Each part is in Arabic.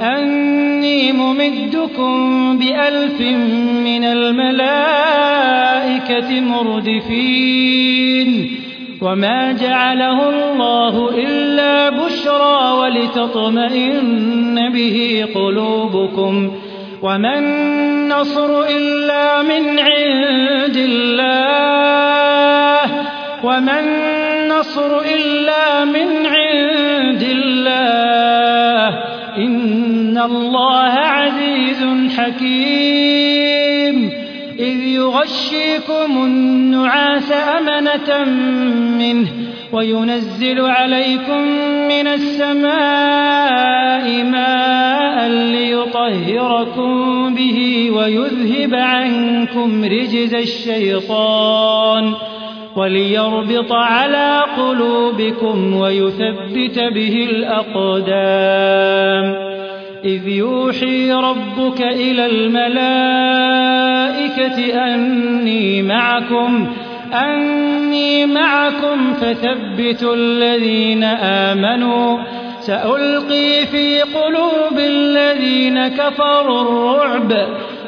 أني ممدكم بألف من الملائكة مردفين. وما جعله الله إلا بشرى ولتطمئن به قلوبكم. وما النصر إلا من عند الله. وما النصر إلا من عند الله. إن الله عزيز حكيم إذ يغشيكم النعاس أمنة منه وينزل عليكم من السماء ماء ليطهركم به ويذهب عنكم رجز الشيطان وليربط على قلوبكم ويثبت به الأقدام. إذ يوحي ربك إلى الملائكة أني معكم أني معكم فثبتوا الذين آمنوا. سألقي في قلوب الذين كفروا الرعب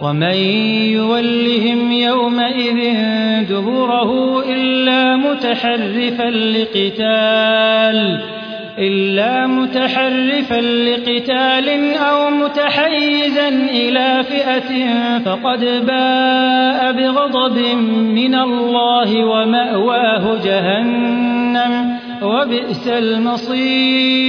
ومن يولهم يومئذ دبره إلا متحرفا لقتال إلا متحرفا لقتال أو متحيزا إلى فئة فقد باء بغضب من الله ومأواه جهنم وبئس المصير.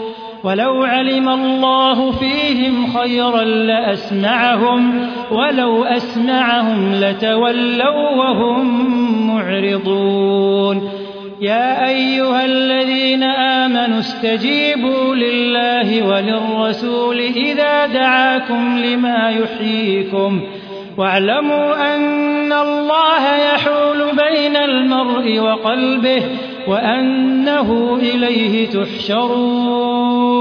ولو علم الله فيهم خيرا لأسمعهم ولو أسمعهم لتولوا وهم معرضون. يا أيها الذين آمنوا استجيبوا لله وللرسول إذا دعاكم لما يحييكم. واعلموا أن الله يحول بين المرء وقلبه وأنه إليه تحشرون.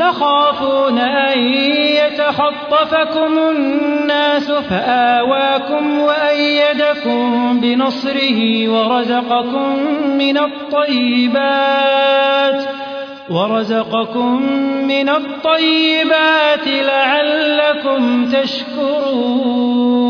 تخافون أن يتخطفكم الناس فآواكم وأيدكم بنصره ورزقكم من الطيبات ورزقكم من الطيبات لعلكم تشكرون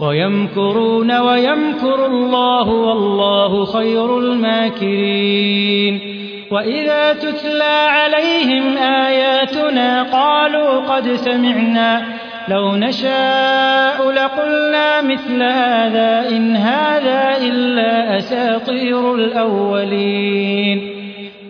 ويمكرون ويمكر الله والله خير الماكرين. وإذا تتلى عليهم آياتنا قالوا قد سمعنا. لو نشاء لقلنا مثل هذا إن هذا إلا أساطير الأولين.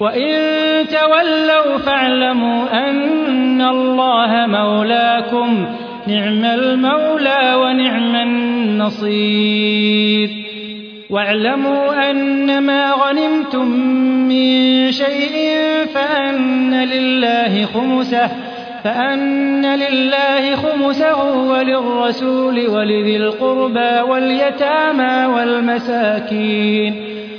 وإن تولوا فاعلموا أن الله مولاكم نعم المولى ونعم النصير واعلموا أن ما غنمتم من شيء فأن لله خمسه فأن لله خمسه وللرسول ولذي القربى واليتامى والمساكين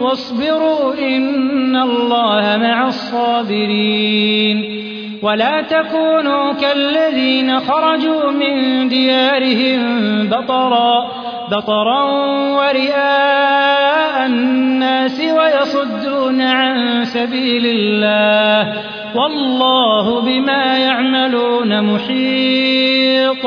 واصبروا إن الله مع الصابرين. ولا تكونوا كالذين خرجوا من ديارهم بطرا بطرا ورئاء الناس ويصدون عن سبيل الله. والله بما يعملون محيط.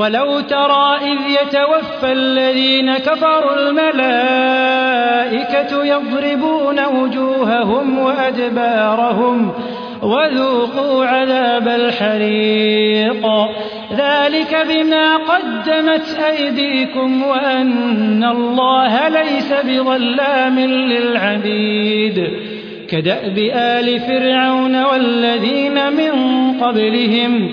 ولو ترى إذ يتوفى الذين كفروا الملائكة يضربون وجوههم وأدبارهم وذوقوا عذاب الحريق. ذلك بما قدمت أيديكم وأن الله ليس بظلام للعبيد. كدأب آل فرعون والذين من قبلهم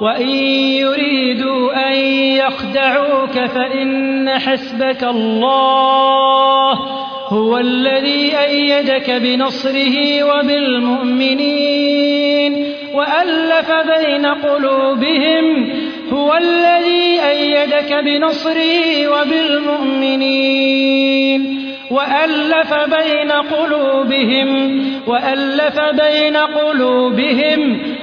وإن يريدوا أن يخدعوك فإن حسبك الله هو الذي أيدك بنصره وبالمؤمنين وألف بين قلوبهم هو الذي أيدك بنصره وبالمؤمنين وألف بين قلوبهم وألف بين قلوبهم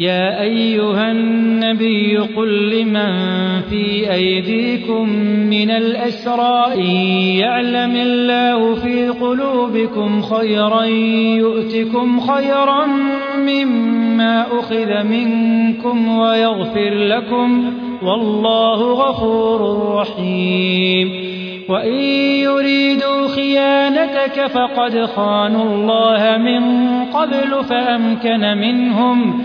يا أيها النبي قل لمن في أيديكم من الأسرى إن يعلم الله في قلوبكم خيرا يؤتكم خيرا مما أخذ منكم ويغفر لكم والله غفور رحيم. وإن يريدوا خيانتك فقد خانوا الله من قبل فأمكن منهم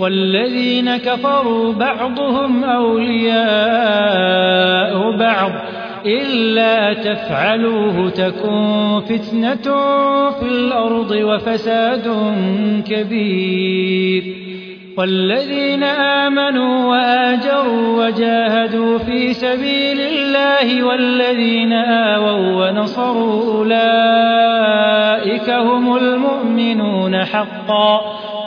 والذين كفروا بعضهم أولياء بعض إلا تفعلوه تكن فتنة في الأرض وفساد كبير. والذين آمنوا وآجروا وجاهدوا في سبيل الله والذين آووا ونصروا أولئك هم المؤمنون حقا.